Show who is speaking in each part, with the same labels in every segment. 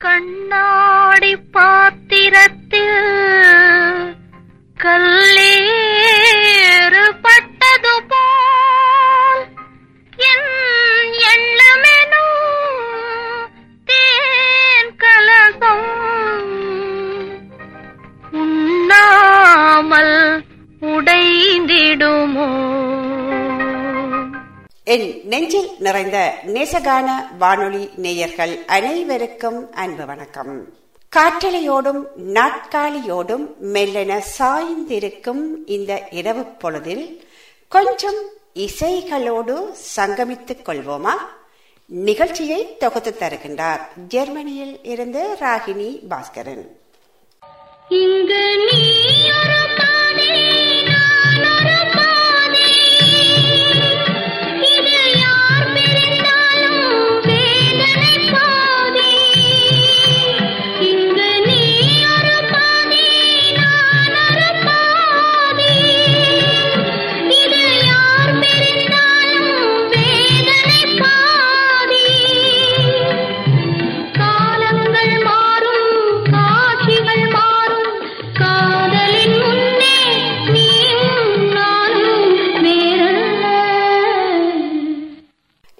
Speaker 1: கண்ணாடி பாத்திரத்தில் கல்லே என்
Speaker 2: நெஞ்சில் நிறைந்த நேசகான வானொலி நேயர்கள் அனைவருக்கும் அன்பு வணக்கம். காற்றலையோடும் நாட்காலியோடும் மெல்லென சாய்ந்திருக்கும் இந்த இரவு பொழுதில் கொஞ்சம் இசைகளோடு சங்கமித்துக் கொள்வோமா? நிகழ்ச்சியை தொகுத்து தருகின்றார் ஜெர்மனியில் இருந்து ராகினி பாஸ்கரன்.
Speaker 1: இங்கு நீ ஒரு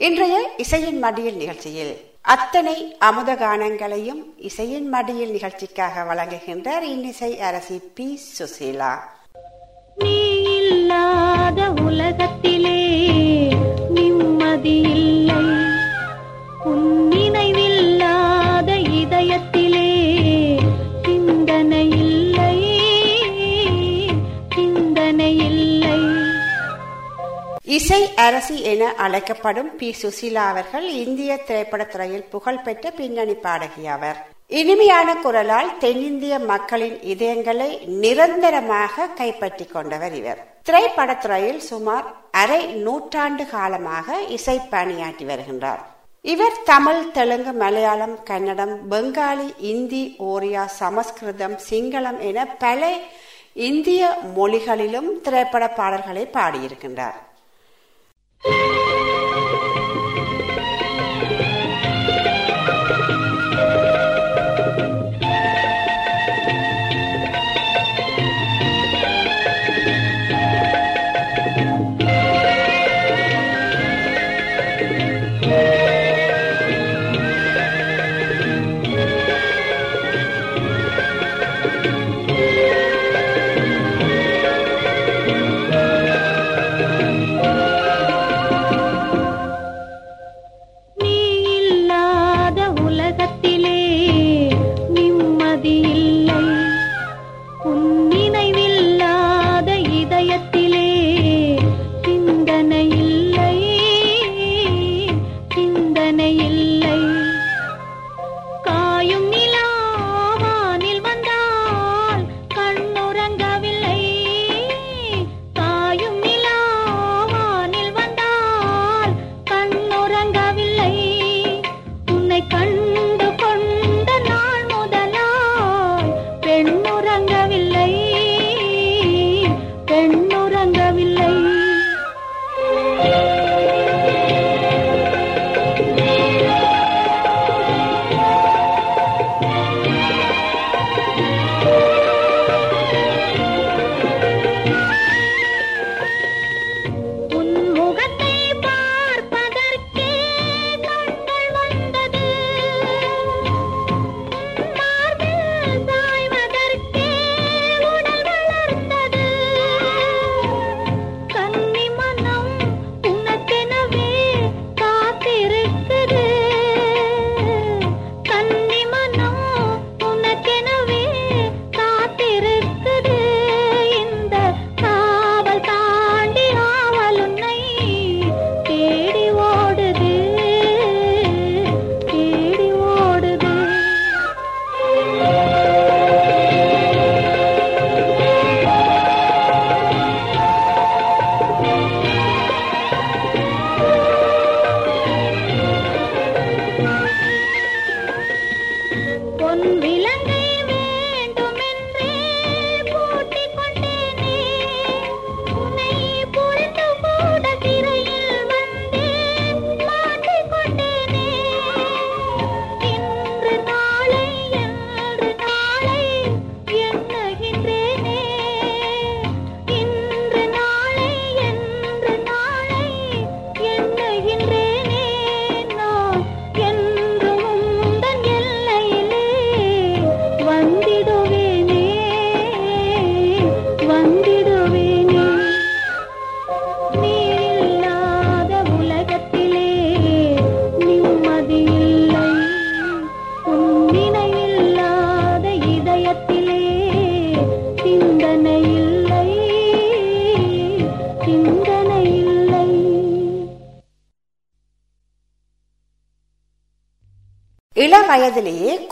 Speaker 2: இன்றைய இசையின் மடியில் நிகழ்ச்சியில் அத்தனை அமுத கானங்களையும் இசையின் மடியில் நிகழ்ச்சிக்காக வழங்குகின்றார் இன்னிசை அரசி பி. சுசீலா.
Speaker 1: நீ இல்லாத உலகத்திலே நிம்மதி இல்லை.
Speaker 2: அரசி என அழைக்கப்படும் பி. சுசீலா அவர்கள் இந்திய திரைப்படத்துறையில் புகழ்பெற்ற பின்னணி பாடகி அவர் இனிமையான குரலால் தென்னிந்திய மக்களின் இதயங்களை நிரந்தரமாக கைப்பற்றி கொண்டவர் இவர். திரைப்படத்துறையில் சுமார் அரை நூற்றாண்டு காலமாக இசை பணியாற்றி வருகின்றார். இவர் தமிழ் தெலுங்கு மலையாளம் கன்னடம் பெங்காலி இந்தி ஓரியா சமஸ்கிருதம் சிங்களம் என பல இந்திய மொழிகளிலும் திரைப்பட பாடல்களை பாடியிருக்கின்றார்.
Speaker 1: Thank
Speaker 2: you.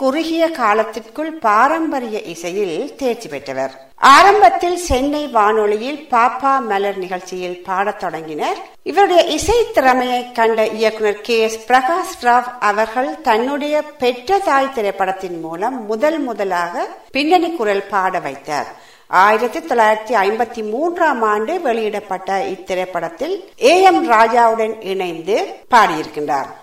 Speaker 2: குறுகிய காலத்திற்குள் பாரம்பரிய இசையில் தேர்ச்சி பெற்றவர். ஆரம்பத்தில் சென்னை வானொலியில் பாப்பா மலர் நிகழ்ச்சியில் பாடத் தொடங்கினர். இவருடைய இசை திறமையை கண்ட இயக்குனர் கே. எஸ். பிரகாஷ் ராவ் அவர்கள் தன்னுடைய பெற்ற தாய் திரைப்படத்தின் மூலம் முதல் முதலாக பின்னணி குரல் பாட வைத்தார். ஆயிரத்தி தொள்ளாயிரத்தி ஐம்பத்தி மூன்றாம் ஆண்டு வெளியிடப்பட்ட இத்திரைப்படத்தில் ஏ. எம். ராஜாவுடன் இணைந்து பாடியிருக்கின்றார்.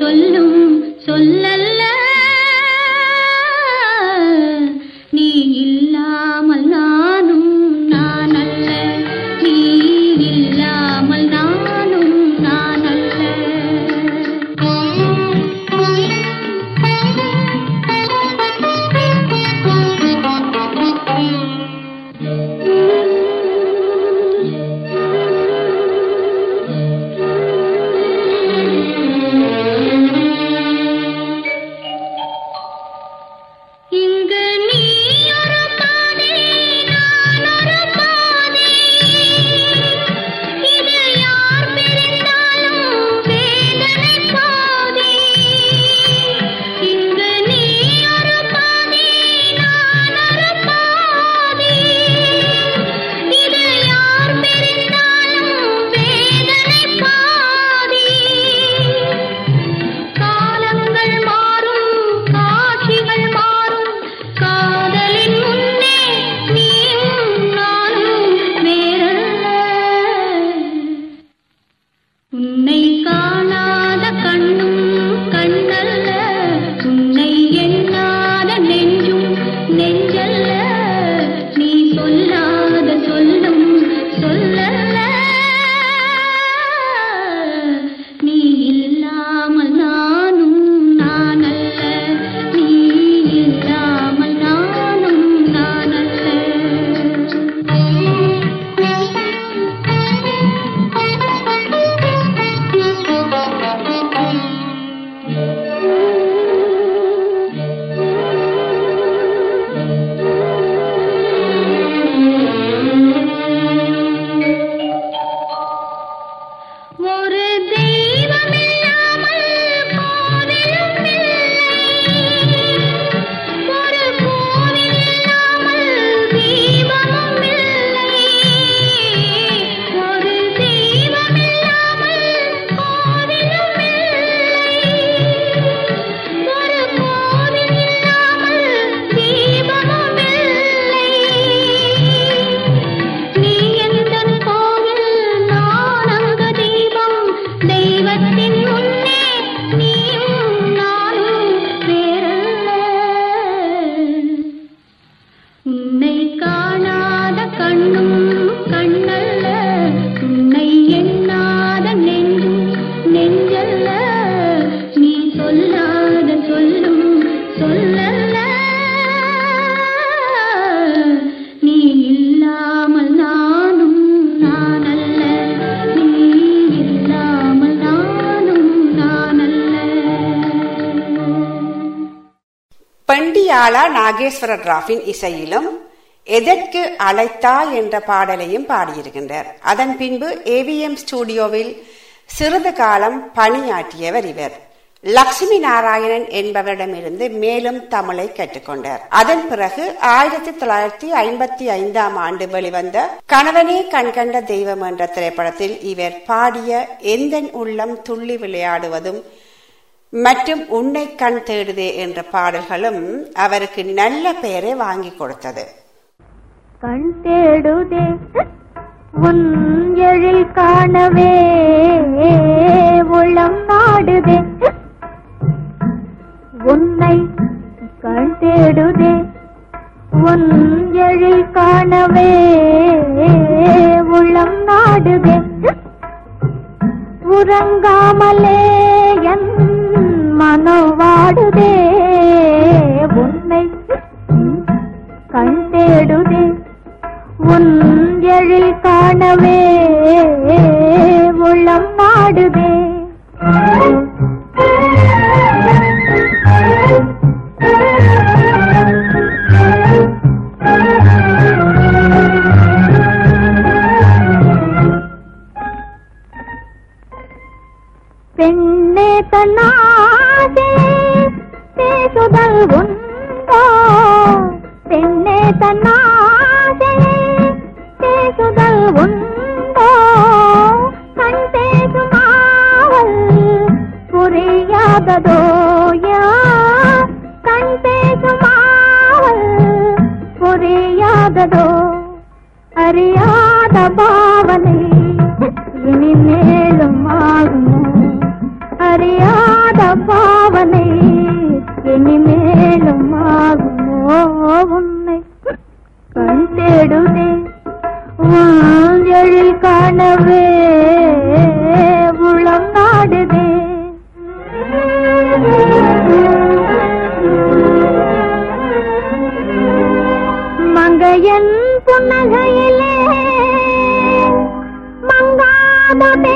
Speaker 1: சொல்லும் சொல்லல்ல
Speaker 2: பாலா நாகேஸ்வர ராஃபின் இசையிலும் எதற்கு அழைத்தாய் என்ற பாடலையும் பாடியிருக்கின்றார். அதன் பின்பு ஏவிஎம் ஸ்டுடியோவில் சிறிது காலம் பணியாற்றியவர் இவர். லட்சுமி நாராயணன் என்பவரிடமிருந்து மேலும் தமிழை கற்றுக்கொண்டார். அதன் பிறகு ஆயிரத்தி தொள்ளாயிரத்தி ஐம்பத்தி ஐந்தாம் ஆண்டு வெளிவந்த கணவனே கண்கண்ட தெய்வம் என்ற திரைப்படத்தில் இவர் பாடிய எந்தன் உள்ளம் துள்ளி விளையாடுவதும் மற்றும் உன்னை கண் தேடுதே என்ற பாடல்களும் அவருக்கு நல்ல பெயரை வாங்கி கொடுத்தது.
Speaker 1: கண் தேடுதே உன் எழில் காணவே. no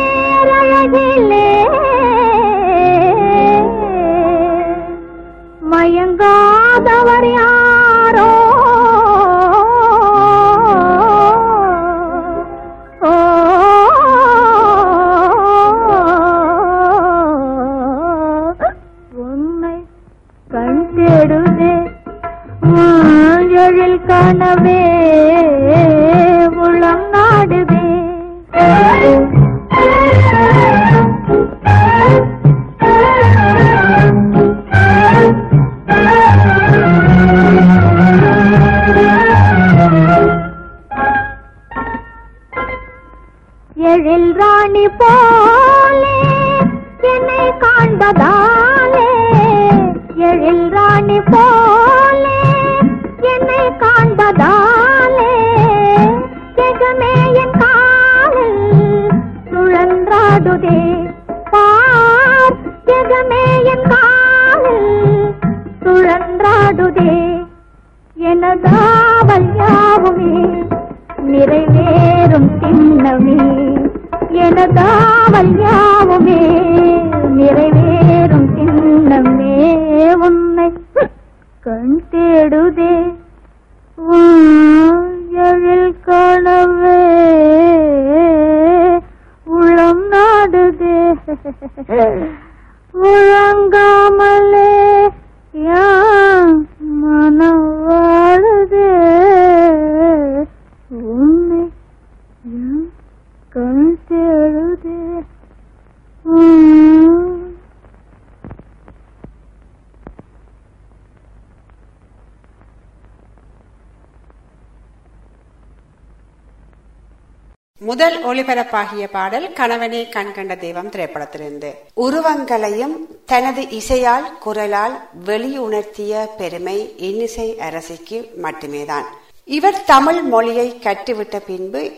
Speaker 2: முதல் ஒளிபரப்பாகிய பாடல் கணவனே கண்கண்ட தெய்வம் திரைப்படத்திலிருந்து. உருவங்களையும் தனது இசையால் குரலால் வெளியுணர்த்திய பெருமை இன்னிசை அரசிக்கு மட்டுமேதான். இவர் தமிழ் மொழியை கற்றுவிட்ட பின்பு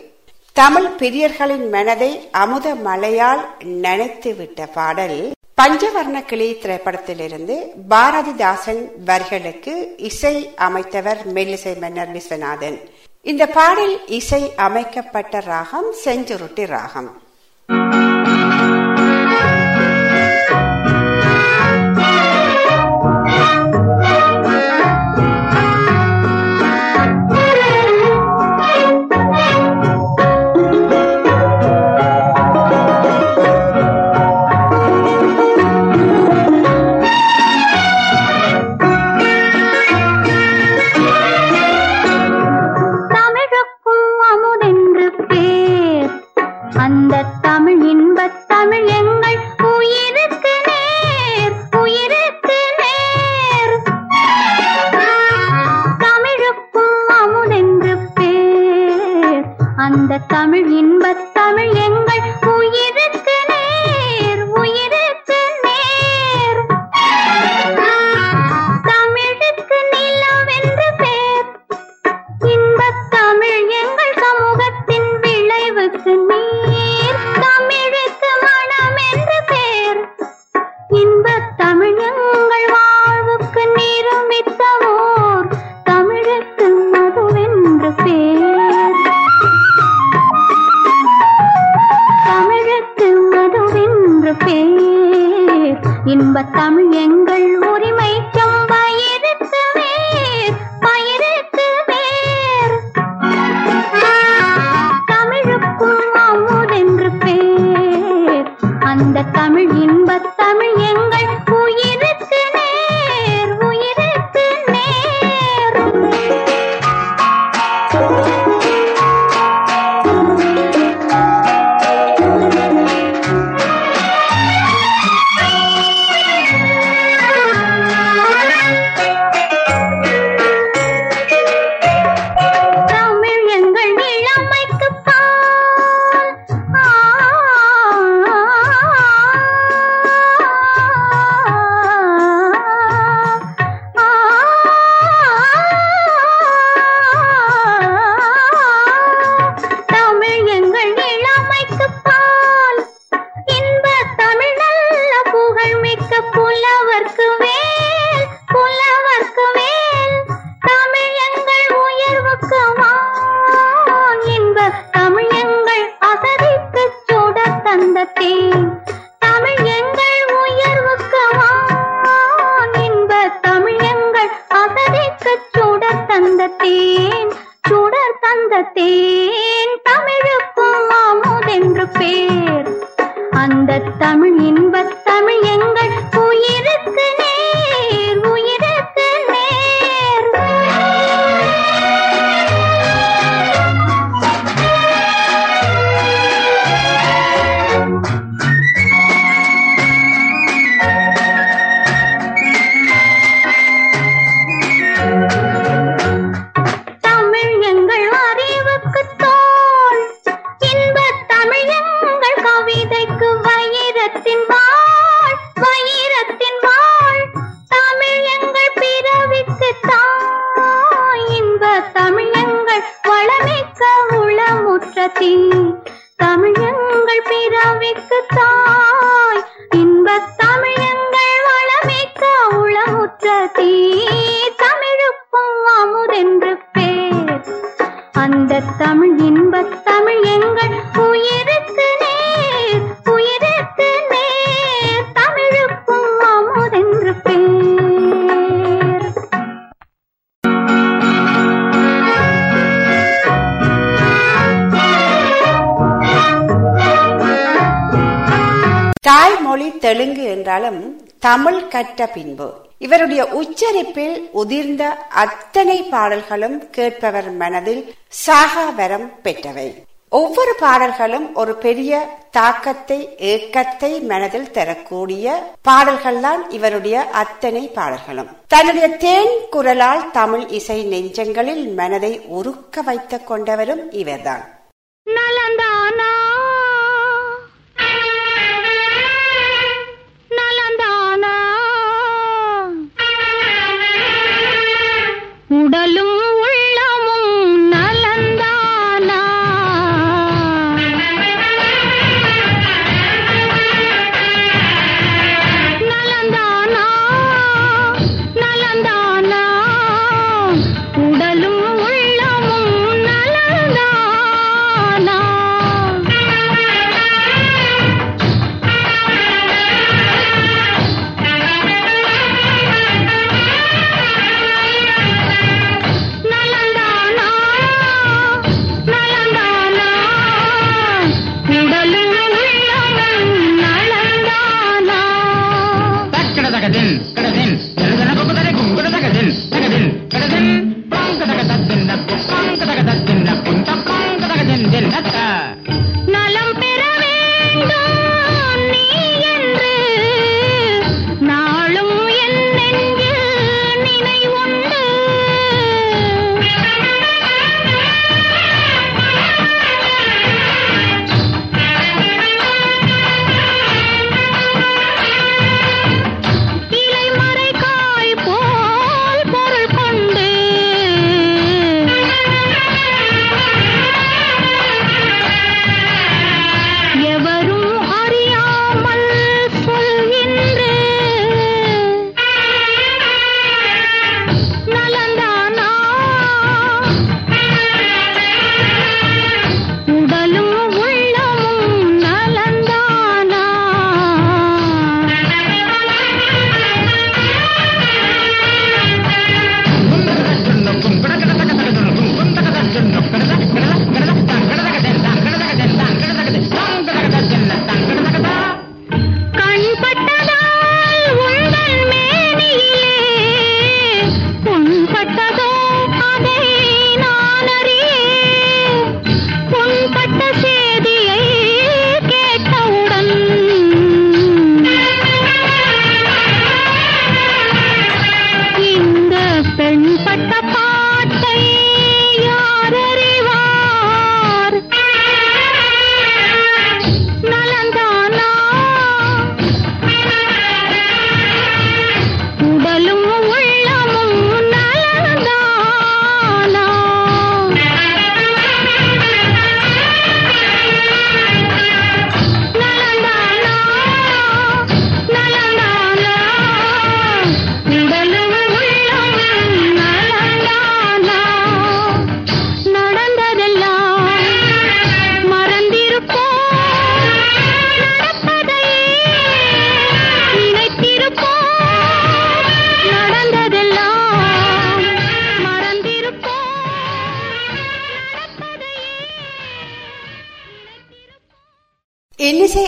Speaker 2: தமிழ் பிரியர்களின் மனதை அமுத மலையால் நினைத்து விட்ட பாடல் பஞ்சவர்ண கிளி திரைப்படத்திலிருந்து பாரதிதாசன் வரிகளுக்கு இசை அமைத்தவர் மெல்லிசை மன்னர் விஸ்வநாதன். இந்த பாடல் இசை அமைக்கப்பட்ட ராகம் செஞ்சுருட்டி ராகம்.
Speaker 1: தமிழ்
Speaker 2: கற்ற பின்பு. இவருடைய உச்சரிப்பில் உதிர்ந்த அத்தனை பாடல்களும் கேட்பவர் மனதில் சாகாவரம் பெற்றவை. ஒவ்வொரு பாடல்களும் ஒரு பெரிய தாக்கத்தை ஏக்கத்தை மனதில் தரக்கூடிய பாடல்கள்தான் இவருடைய அத்தனை பாடல்களும். தன்னுடைய தேன் குரலால் தமிழ் இசை நெஞ்சங்களில் மனதை உருக்க வைத்துக் கொண்டவரும் இவர்தான்.
Speaker 1: உடலும்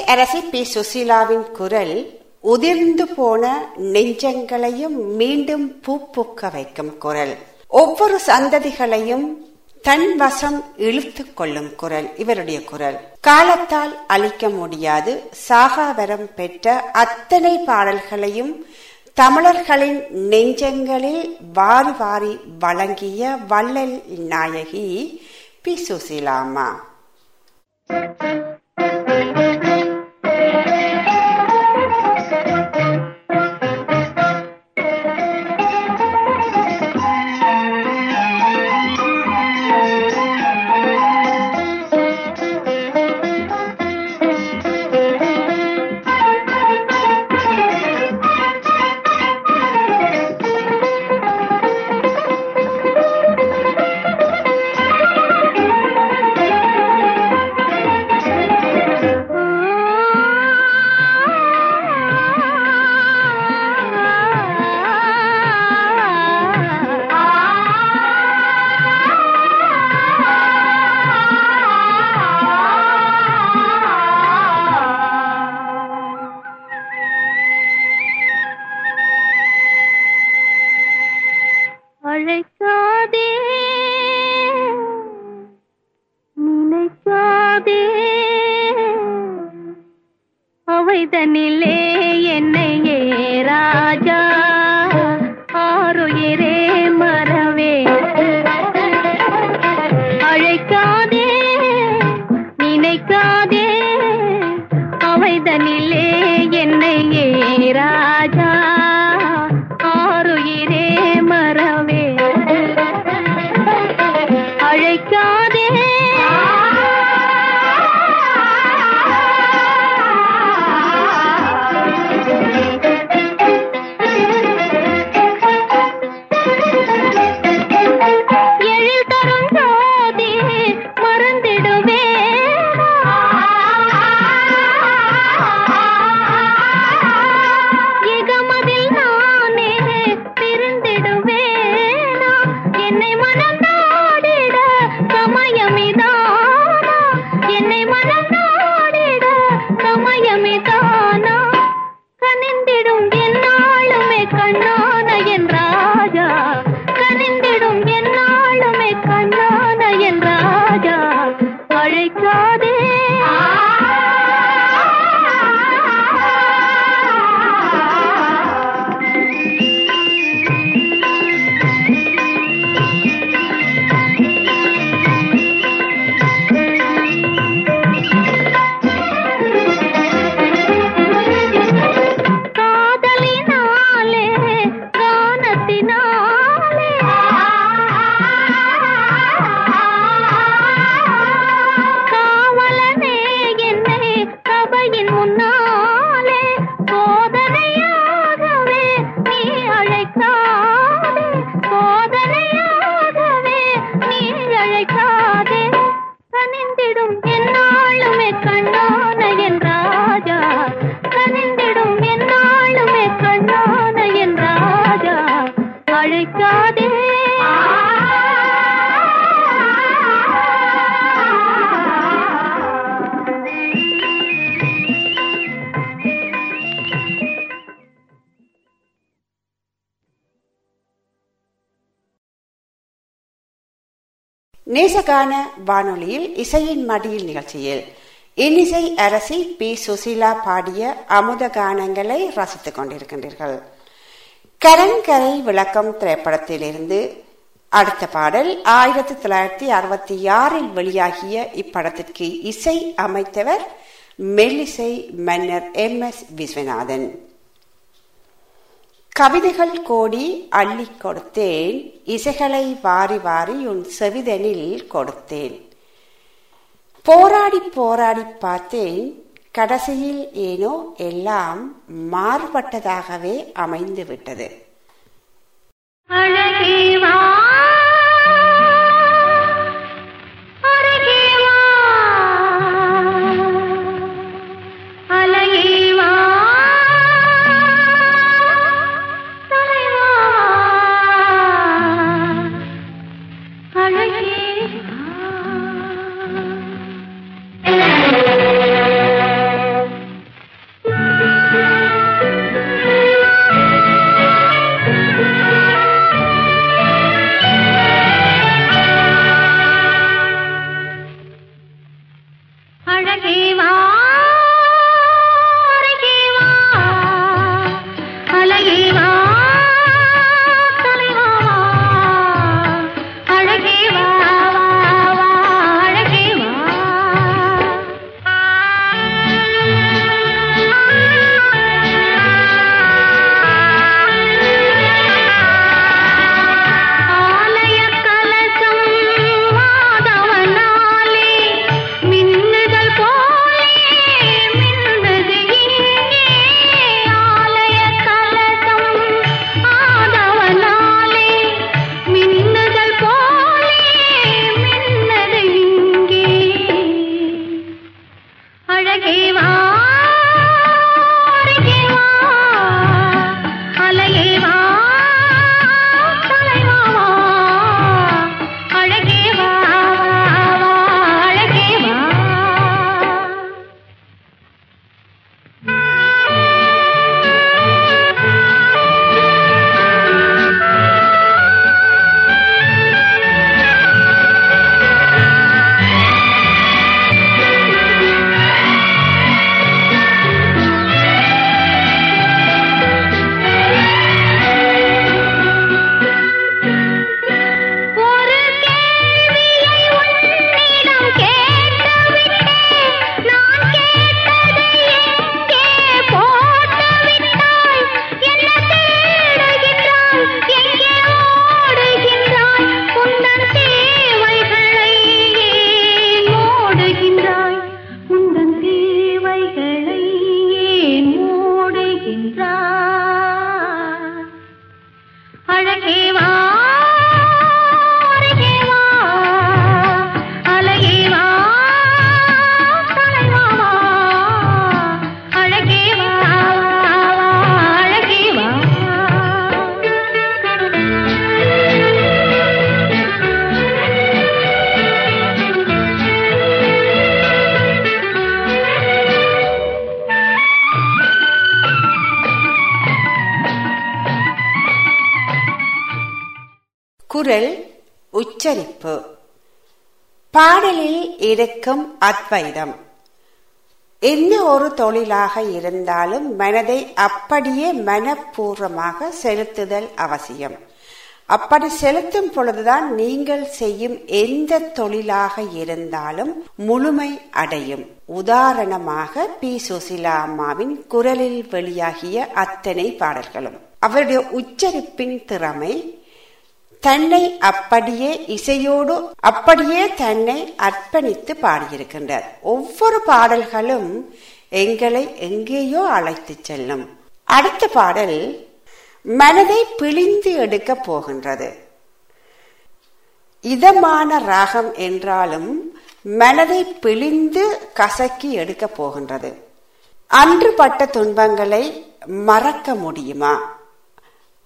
Speaker 2: அரசி பி சுசீலாவின் குரல் உதிர்ந்து போன நெஞ்சங்களையும் மீண்டும் பூப்பூக்க வைக்கும் குரல் ஒவ்வொரு சந்ததிகளையும் தன் வசம் இழுத்து கொள்ளும் குரல் இவருடைய குரல் காலத்தால் அழிக்க முடியாது சாகாவரம் பெற்ற அத்தனை பாடல்களையும் தமிழர்களின் நெஞ்சங்களில் வாரி வாரி வழங்கிய வள்ளல் நாயகி பி சுசீலாமா
Speaker 1: அழைக்காதே
Speaker 2: நேசகான வானொலியில் இசையின் மடியில் நிகழ்ச்சியில் இன்னிசை அரசி பி. சுசீலா பாடிய அமுத கானங்களை ரசித்துக் கொண்டிருக்கின்றீர்கள். கரங்கரை விளக்கம் திரைப்படத்திலிருந்து அடுத்த பாடல் ஆயிரத்தி தொள்ளாயிரத்தி அறுபத்தி ஆறில் வெளியாகிய இப்படத்திற்கு இசை அமைத்தவர் மெல்லிசை மன்னர் எம். எஸ். விஸ்வநாதன். கவிதைகள் கோடி அள்ளி கொடுத்தேன் இசைகளை வாரி வாரி உன் செவிதனில் கொடுத்தேன். போராடி போராடி பார்த்தேன் கடைசியில் ஏனோ எல்லாம் மாறுபட்டதாகவே அமைந்துவிட்டது.
Speaker 1: அழகே குரல் உச்சரிப்பு. பாடலில் இருக்கும் அத்வைதம். எந்த ஒரு தொழிலாக இருந்தாலும் மனதை அப்படியே மனப்பூர்வமாக செலுத்துதல் அவசியம். அப்படி செலுத்தும் பொழுதுதான் நீங்கள் செய்யும் எந்த தொழிலாக இருந்தாலும் முழுமை அடையும். உதாரணமாக பி. சுசிலா அம்மாவின் குரலில் வெளியாகிய அத்தனை பாடல்களும். அவருடைய உச்சரிப்பின் திறமை தன்னை அப்படியே இசையோடு அப்படியே தன்னை அர்ப்பணித்து பாடியிருக்கின்றார். ஒவ்வொரு பாடல்களும் எங்களை எங்கேயோ அழைத்து செல்லும். அடுத்த பாடல் மனதை பிழிந்து எடுக்க போகின்றது. இதமான ராகம் என்றாலும் மனதை பிழிந்து கசக்கி எடுக்க போகின்றது. அன்று பட்ட துன்பங்களை மறக்க முடியுமா?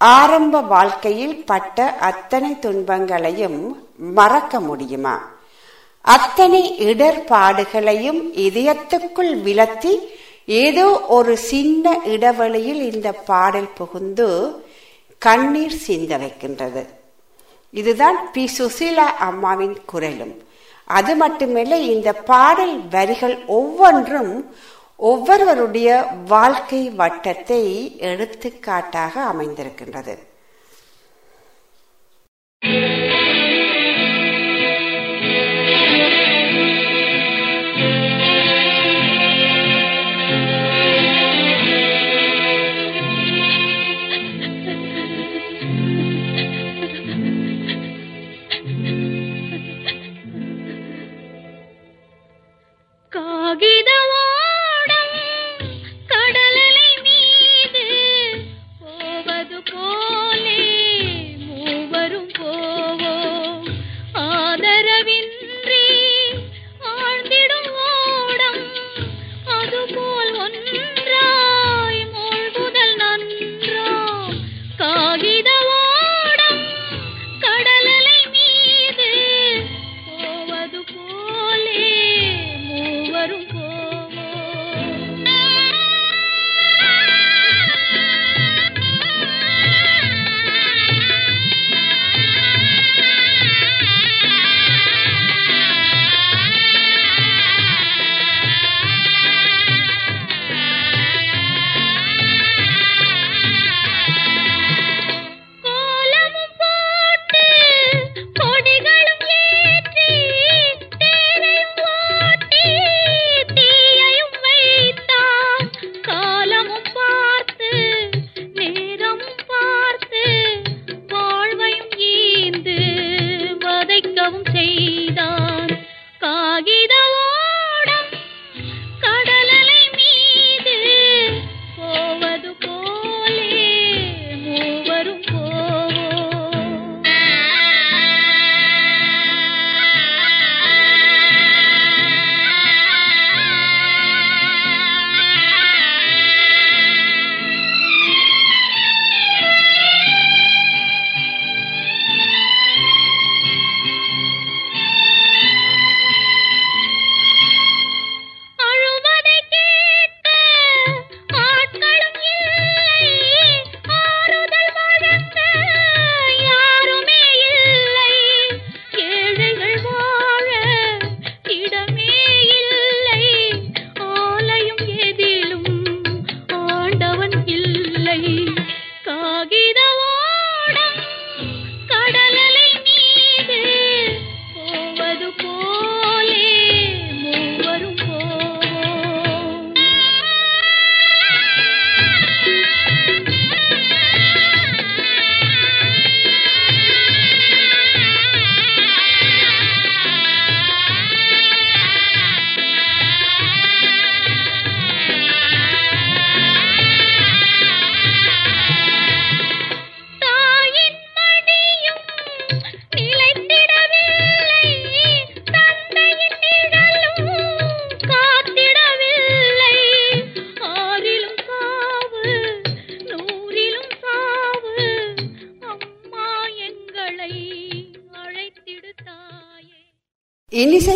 Speaker 1: ஆரம்ப வாழ்க்கையில் பட்ட அத்தனை துன்பங்களையும் மறக்க முடியுமா? அத்தனை இடர்பாடுகளையும் இதயத்துக்குள் விலத்தி ஏதோ ஒரு சின்ன இடைவெளியில் இந்த பாடல் புகுந்து கண்ணீர் சிந்த வைக்கின்றது. இதுதான் பி. சுசீலா அம்மாவின் குரலும். அது மட்டுமல்ல இந்த பாடல் வரிகள் ஒவ்வொன்றும் ஒவ்வொருவருடைய வாழ்க்கை வட்டத்தை எடுத்துக்காட்டாக அமைந்திருக்கின்றது. இனிசை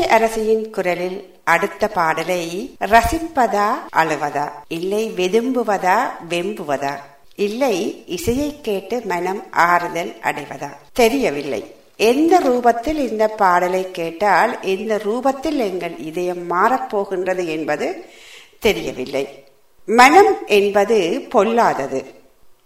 Speaker 1: அரசியின் குரலில் அடுத்த பாடலை ரசிப்பதா அழுவதா? இல்லை வெதும்புவதா வெம்புவதா? இல்லை இசையை கேட்டு மனம் ஆறுதல் அடைவதா?
Speaker 2: தெரியவில்லை. எந்த ரூபத்தில் இந்த பாடலை கேட்டால் எந்த ரூபத்தில் எங்கள் இதயம் மாறப்போகின்றது என்பது தெரியவில்லை. மனம் என்பது பொல்லாதது.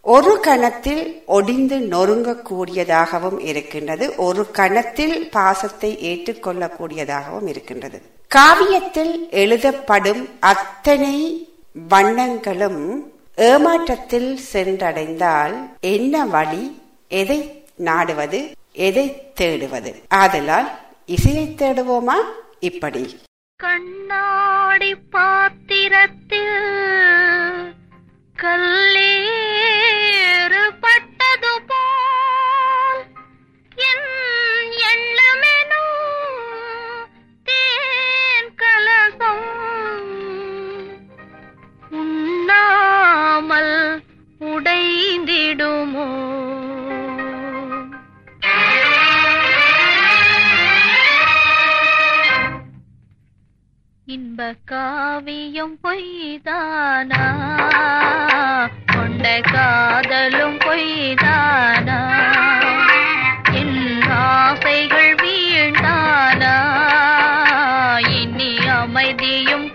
Speaker 2: ஒரு கணத்தில் ஒடிந்து நொறுங்கக்கூடியதாகவும் இருக்கின்றது. ஒரு கணத்தில் பாசத்தை ஏற்றுக்கொள்ளக்கூடியதாகவும் இருக்கின்றது. காவியத்தில் எழுதப்படும் அத்தனை வண்ணங்களும் ஏமாற்றத்தில் சென்றடைந்தால் என்ன வழி? எதை நாடுவது? எதை தேடுவது? ஆதலால் இசையை தேடுவோமா? இப்படி.
Speaker 1: கண்ணாடி பாத்திரத்தில் கல்லேறு பட்டது போல் என் தேன் கலசம் உண்ணாமல் உடைந்திடுமோ? இன்ப காவியம் பொய்தானா? கொண்ட காதலும் பொய்தானா? என் ஆசைகள் வீழ்ந்தானா? இனி அமைதியும்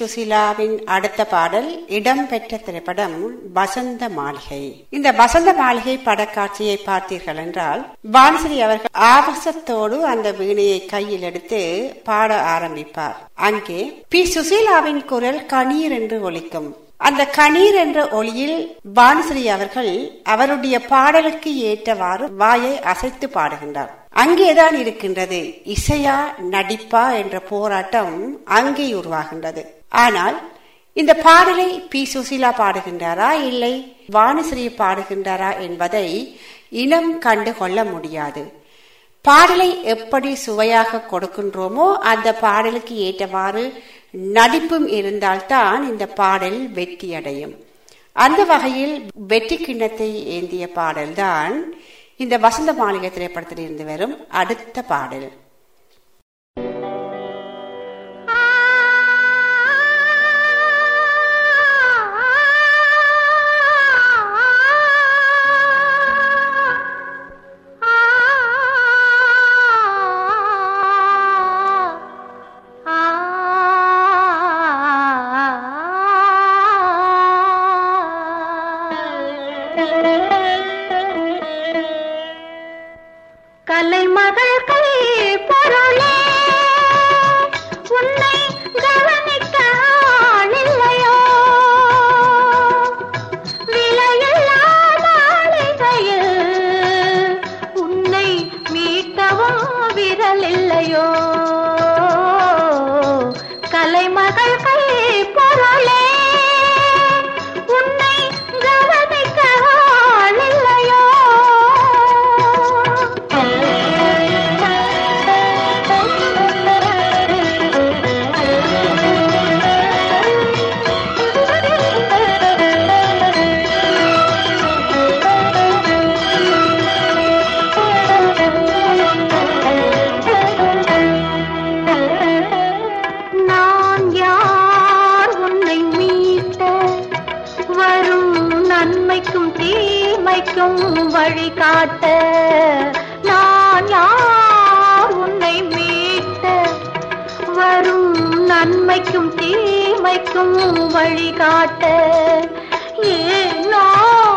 Speaker 2: சுசிலாவின் அடுத்த பாடல் இடம்பெற்ற திரைப்படம் வசந்த மாளிகை இந்த வசந்த மாளிகை படக்காட்சியை பார்த்தீர்கள் என்றால் பானுஸ்ரீ அவர்கள் ஆபாசத்தோடு அந்த வீணையை கையில் எடுத்து பாட ஆரம்பிப்பார். அங்கே பி. சுசீலாவின் குரல் கணீர் என்று ஒலிக்கும் அந்த கணீர் என்ற ஒளியில் பானுஸ்ரீ அவர்கள் அவருடைய பாடலுக்கு ஏற்றவாறு வாயை அசைத்து பாடுகின்றார். அங்கேதான் இருக்கின்றது இசையா நடிப்பா என்ற போராட்டம் அங்கே உருவாகின்றது. ஆனால் இந்த பாடலை பி சுசீலா பாடுகின்றாரா? இல்லை. வானஸ்ரீ பாடுகின்றாரா என்பதை இனம் கண்டு கொள்ள முடியாது. பாடலை எப்படி சுவையாக கொடுக்கின்றோமோ அந்த பாடலுக்கு ஏற்றவாறு நடிப்பும் இருந்தால்தான் இந்த பாடல் வெற்றி அடையும் அந்த வகையில் வெற்றி கிண்ணத்தை ஏந்திய பாடல்தான் இந்த வசந்த மாளிகை திரைப்படத்தில் இருந்து வரும் அடுத்த பாடல்.
Speaker 1: தீமைக்கும் வழிகாட்ட நான் யார் உன்னை மீட்ட? வரும் நன்மைக்கும் தீமைக்கும் வழிகாட்ட ஏ நான்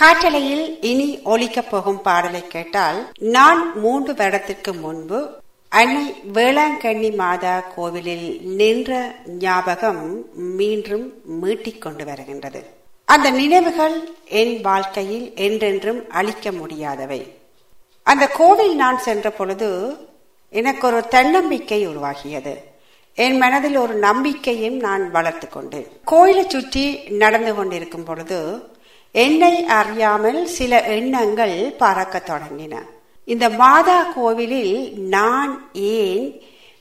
Speaker 2: காற்றலையில் இனி ஒலிக்கப் போகும் பாடலை கேட்டால் நான் மூன்று வருடத்திற்கு முன்பு அன்னை வேளாங்கண்ணி மாதா கோவிலில் நின்ற ஞாபகம் மீண்டும் மீட்டிக் கொண்டு வருகின்றது. அந்த நினைவுகள் என் வாழ்க்கையில் என்றென்றும் அழிக்க முடியாதவை. அந்த கோவில் நான் சென்ற பொழுது எனக்கு ஒரு தன்னம்பிக்கை உருவாகியது. என் மனதில் ஒரு நம்பிக்கையும் நான் வளர்த்து கொண்டேன். கோயிலை சுற்றி நடந்து கொண்டிருக்கும் பொழுது என்னை அறியாமல் சில எண்ணங்கள் பறக்க தொடங்கின. இந்த மாதா கோவிலில் நான் ஏன்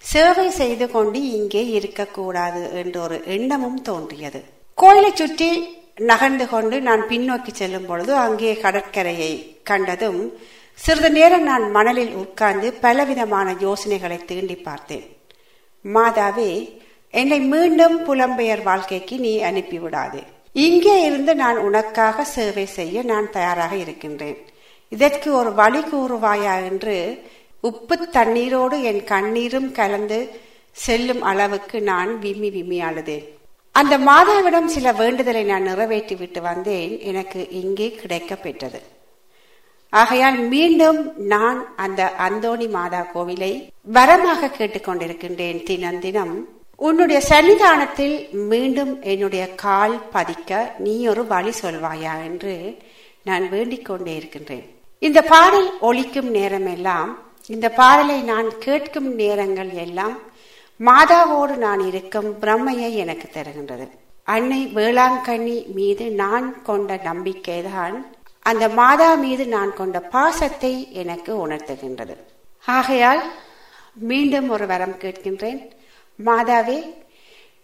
Speaker 2: சேவை செய்து கொண்டு இங்கே இருக்கக்கூடாது என்ற ஒரு எண்ணமும் தோன்றியது. கோயிலை சுற்றி நகர்ந்து கொண்டு நான் பின்னோக்கி செல்லும் பொழுது அங்கே கடற்கரையை கண்டதும் சிறிது நேரம் நான் மணலில் உட்கார்ந்து பலவிதமான யோசனைகளை தீண்டி பார்த்தேன். மாதாவே என்னை மீண்டும் புலம்பெயர் வாழ்க்கைக்கு நீ அனுப்பிவிடாதே. இங்கே இருந்து நான் உனக்காக சேவை செய்ய நான் தயாராக இருக்கின்றேன். இதற்கு ஒரு வழி கூறுவாயா என்று உப்பு தண்ணீரோடு என் கண்ணீரும் கலந்து செல்லும் அளவுக்கு நான் விம்மி விம்மி அழுதேன் அந்த மாதாவிடம் சில வேண்டுதலை நான் நிறைவேற்றி விட்டு வந்தேன். எனக்கு இங்கே கிடைக்க பெற்றது. ஆகையால் மீண்டும் நான் அந்த அந்தோணி மாதா கோவிலை வரமாக கேட்டுக்கொண்டிருக்கின்றேன் தினம் தினம் உன்னுடைய சன்னிதானத்தில் மீண்டும் என்னுடைய கால் பதிக்க நீ ஒரு வழி சொல்வாயா என்று நான் வேண்டிக் கொண்டே இருக்கின்றேன். இந்த பாடல் ஒழிக்கும் நேரமெல்லாம் இந்த பாடலை நான் கேட்கும் நேரங்கள் எல்லாம் மாதாவோடு நான் இருக்கும் பிரம்மையை எனக்கு தருகின்றது. அன்னை வேளாங்கண்ணி மீது நான் கொண்ட நம்பிக்கைதான் அந்த மாதா மீது நான் கொண்ட பாசத்தை எனக்கு உணர்த்துகின்றது. ஆகையால் மீண்டும் ஒரு வரம் கேட்கின்றேன். மாதாவே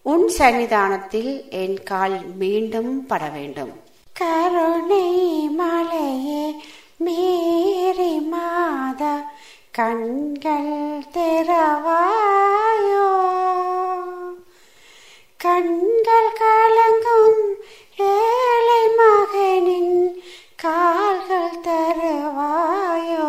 Speaker 2: உன் சன்னிதானத்தில் என் கால் மீண்டும் பட வேண்டும். கருணை மலையே மேரி மாதா கண்கள் திறவாயோ. கண்கள் கலங்கும் ஏழை மகனின்
Speaker 1: கால்கள் தருவாயோ.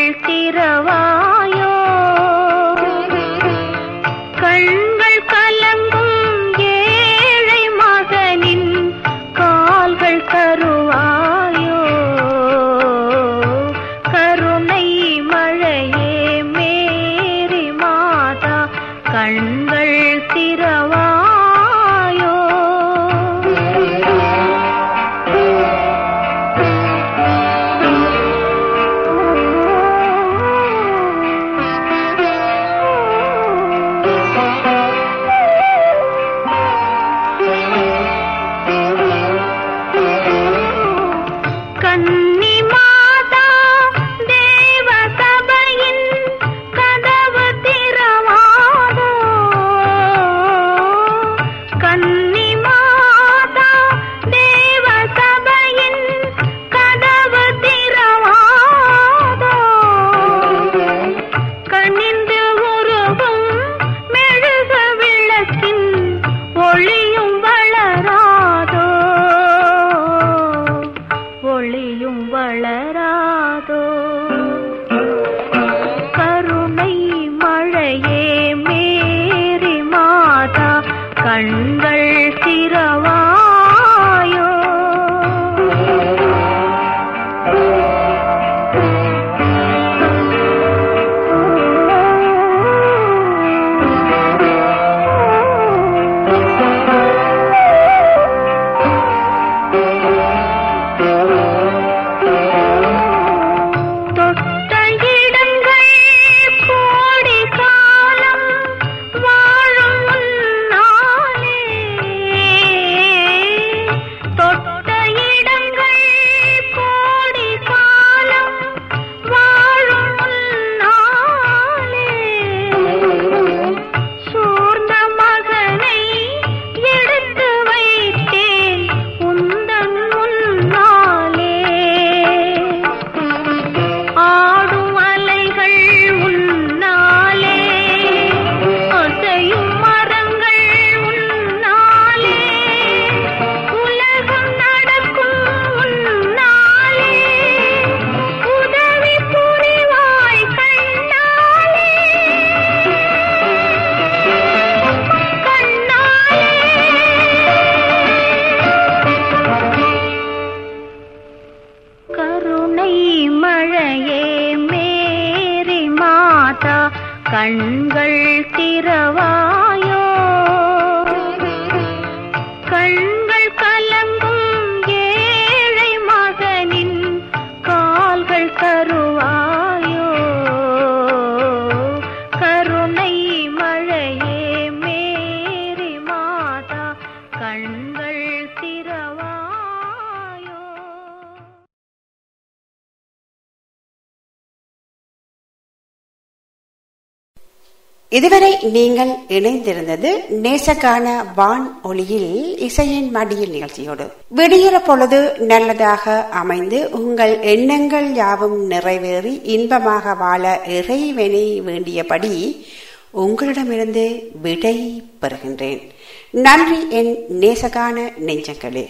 Speaker 1: திறவா
Speaker 2: இதுவரை நீங்கள் இணைந்திருந்தது நேசக்கான வான் ஒளியில் இசையின் மடியில் நிகழ்ச்சியோடு. விடிகிற பொழுது நல்லதாக அமைந்து உங்கள் எண்ணங்கள் யாவும் நிறைவேறி இன்பமாக வாழ இறைவனை வேண்டியபடி உங்களிடமிருந்து விடை பெறுகின்றேன். நன்றி என் நேசக்கான நெஞ்சங்களே.